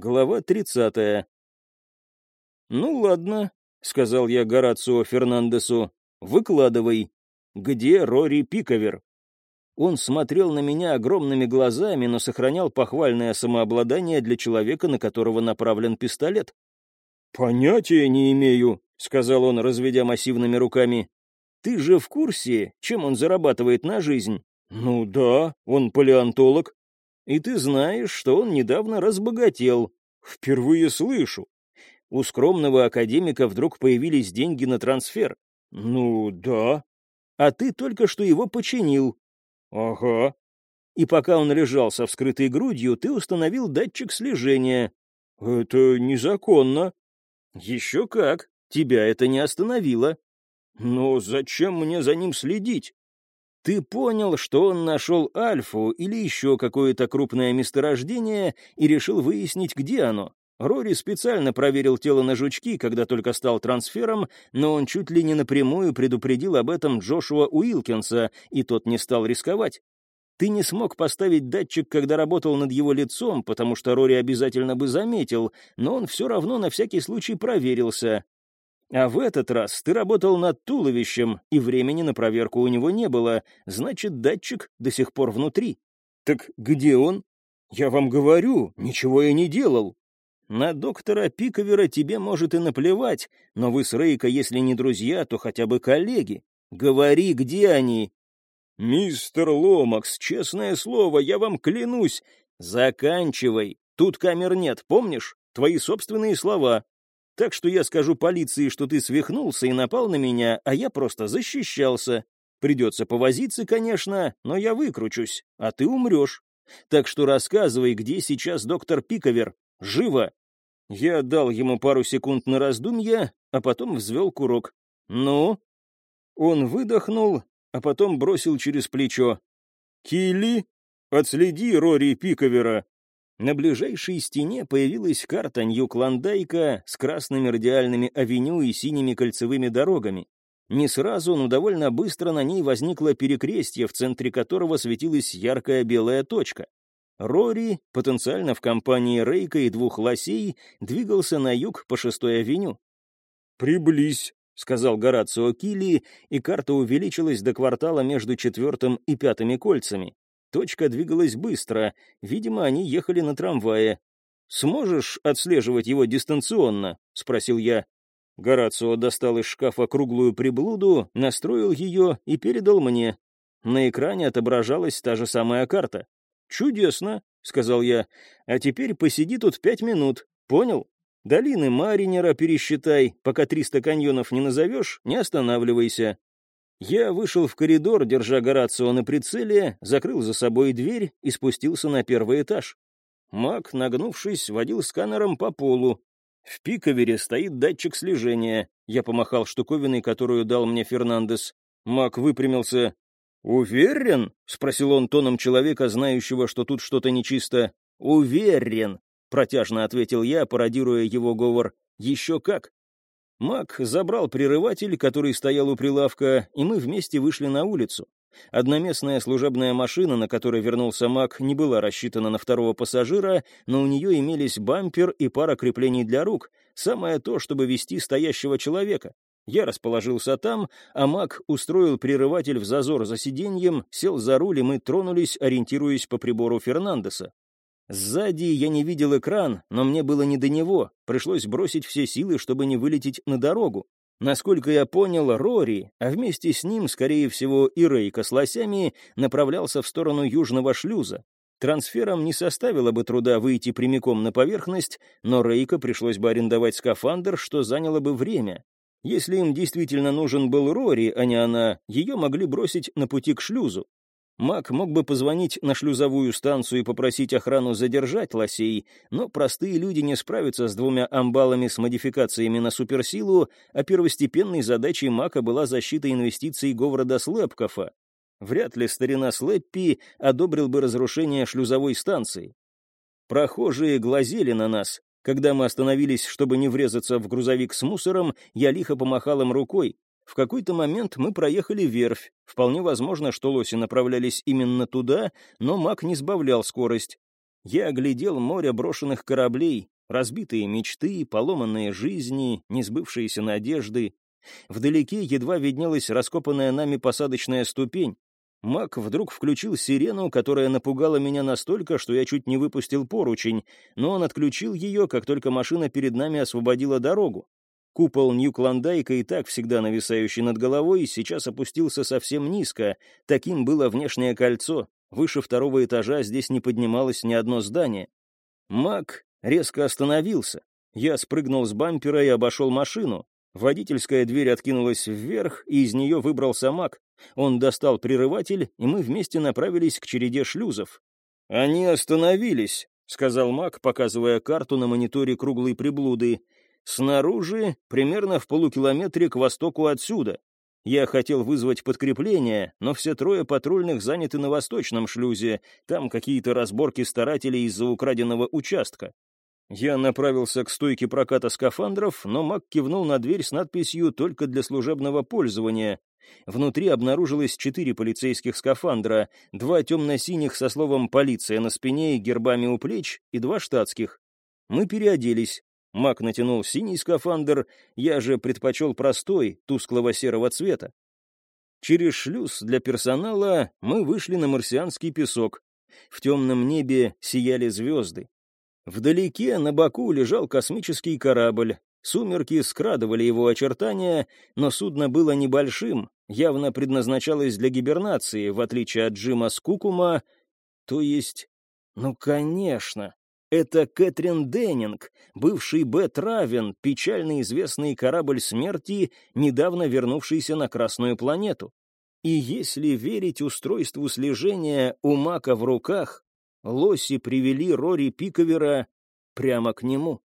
Глава 30. «Ну ладно», — сказал я Горацио Фернандесу, — «выкладывай. Где Рори Пиковер?» Он смотрел на меня огромными глазами, но сохранял похвальное самообладание для человека, на которого направлен пистолет. «Понятия не имею», — сказал он, разведя массивными руками. «Ты же в курсе, чем он зарабатывает на жизнь?» «Ну да, он палеонтолог. И ты знаешь, что он недавно разбогател. Впервые слышу. У скромного академика вдруг появились деньги на трансфер. Ну, да. А ты только что его починил. Ага. И пока он лежал со вскрытой грудью, ты установил датчик слежения. Это незаконно. Еще как. Тебя это не остановило. Но зачем мне за ним следить? Ты понял, что он нашел Альфу или еще какое-то крупное месторождение и решил выяснить, где оно. Рори специально проверил тело на жучки, когда только стал трансфером, но он чуть ли не напрямую предупредил об этом Джошуа Уилкинса, и тот не стал рисковать. Ты не смог поставить датчик, когда работал над его лицом, потому что Рори обязательно бы заметил, но он все равно на всякий случай проверился. А в этот раз ты работал над туловищем, и времени на проверку у него не было, значит, датчик до сих пор внутри. Так где он? Я вам говорю, ничего я не делал. На доктора Пиковера тебе может и наплевать, но вы с Рейко, если не друзья, то хотя бы коллеги. Говори, где они. Мистер Ломакс, честное слово, я вам клянусь. Заканчивай. Тут камер нет, помнишь? Твои собственные слова. Так что я скажу полиции, что ты свихнулся и напал на меня, а я просто защищался. Придется повозиться, конечно, но я выкручусь, а ты умрешь. Так что рассказывай, где сейчас доктор Пиковер. Живо!» Я дал ему пару секунд на раздумья, а потом взвел курок. «Ну?» Он выдохнул, а потом бросил через плечо. «Килли, отследи Рори Пиковера. На ближайшей стене появилась карта Нью-Клондайка с красными радиальными авеню и синими кольцевыми дорогами. Не сразу, но довольно быстро на ней возникло перекрестье, в центре которого светилась яркая белая точка. Рори, потенциально в компании Рейка и двух лосей, двигался на юг по шестой авеню. «Приблизь», — сказал Горацио Килли, и карта увеличилась до квартала между четвертым и пятыми кольцами. Точка двигалась быстро, видимо, они ехали на трамвае. «Сможешь отслеживать его дистанционно?» — спросил я. Горацио достал из шкафа круглую приблуду, настроил ее и передал мне. На экране отображалась та же самая карта. «Чудесно», — сказал я. «А теперь посиди тут пять минут, понял? Долины Маринера пересчитай, пока триста каньонов не назовешь, не останавливайся. Я вышел в коридор, держа Горацио на прицеле, закрыл за собой дверь и спустился на первый этаж. Мак, нагнувшись, водил сканером по полу. В пиковере стоит датчик слежения. Я помахал штуковиной, которую дал мне Фернандес. Мак выпрямился. «Уверен?» — спросил он тоном человека, знающего, что тут что-то нечисто. «Уверен», — протяжно ответил я, пародируя его говор. «Еще как. Мак забрал прерыватель, который стоял у прилавка, и мы вместе вышли на улицу. Одноместная служебная машина, на которой вернулся Мак, не была рассчитана на второго пассажира, но у нее имелись бампер и пара креплений для рук, самое то, чтобы вести стоящего человека. Я расположился там, а Мак устроил прерыватель в зазор за сиденьем, сел за руль, и мы тронулись, ориентируясь по прибору Фернандеса. Сзади я не видел экран, но мне было не до него. Пришлось бросить все силы, чтобы не вылететь на дорогу. Насколько я понял, Рори, а вместе с ним, скорее всего, и Рейка с лосями, направлялся в сторону южного шлюза. Трансфером не составило бы труда выйти прямиком на поверхность, но Рейка пришлось бы арендовать скафандр, что заняло бы время. Если им действительно нужен был Рори, а не она, ее могли бросить на пути к шлюзу. Мак мог бы позвонить на шлюзовую станцию и попросить охрану задержать лосей, но простые люди не справятся с двумя амбалами с модификациями на суперсилу, а первостепенной задачей Мака была защита инвестиций Говарда Слэпкофа. Вряд ли старина Слэппи одобрил бы разрушение шлюзовой станции. Прохожие глазели на нас. Когда мы остановились, чтобы не врезаться в грузовик с мусором, я лихо помахал им рукой. В какой-то момент мы проехали верфь. Вполне возможно, что лоси направлялись именно туда, но маг не сбавлял скорость. Я оглядел море брошенных кораблей, разбитые мечты, поломанные жизни, несбывшиеся надежды. Вдалеке едва виднелась раскопанная нами посадочная ступень. Мак вдруг включил сирену, которая напугала меня настолько, что я чуть не выпустил поручень, но он отключил ее, как только машина перед нами освободила дорогу. Купол Нью-Клондайка, и так всегда нависающий над головой, сейчас опустился совсем низко. Таким было внешнее кольцо. Выше второго этажа здесь не поднималось ни одно здание. Мак резко остановился. Я спрыгнул с бампера и обошел машину. Водительская дверь откинулась вверх, и из нее выбрался Мак. Он достал прерыватель, и мы вместе направились к череде шлюзов. «Они остановились», — сказал Мак, показывая карту на мониторе круглой приблуды. «Снаружи, примерно в полукилометре к востоку отсюда. Я хотел вызвать подкрепление, но все трое патрульных заняты на восточном шлюзе, там какие-то разборки старателей из-за украденного участка. Я направился к стойке проката скафандров, но Мак кивнул на дверь с надписью «Только для служебного пользования». Внутри обнаружилось четыре полицейских скафандра, два темно-синих со словом «полиция» на спине и гербами у плеч, и два штатских. Мы переоделись. Мак натянул синий скафандр, я же предпочел простой, тусклого серого цвета. Через шлюз для персонала мы вышли на марсианский песок. В темном небе сияли звезды. Вдалеке на боку лежал космический корабль. Сумерки скрадывали его очертания, но судно было небольшим, явно предназначалось для гибернации, в отличие от Джима Скукума. То есть... Ну, конечно. Это Кэтрин Деннинг, бывший Бет Равен, печально известный корабль смерти, недавно вернувшийся на Красную планету. И если верить устройству слежения у Мака в руках, лоси привели Рори Пиковера прямо к нему.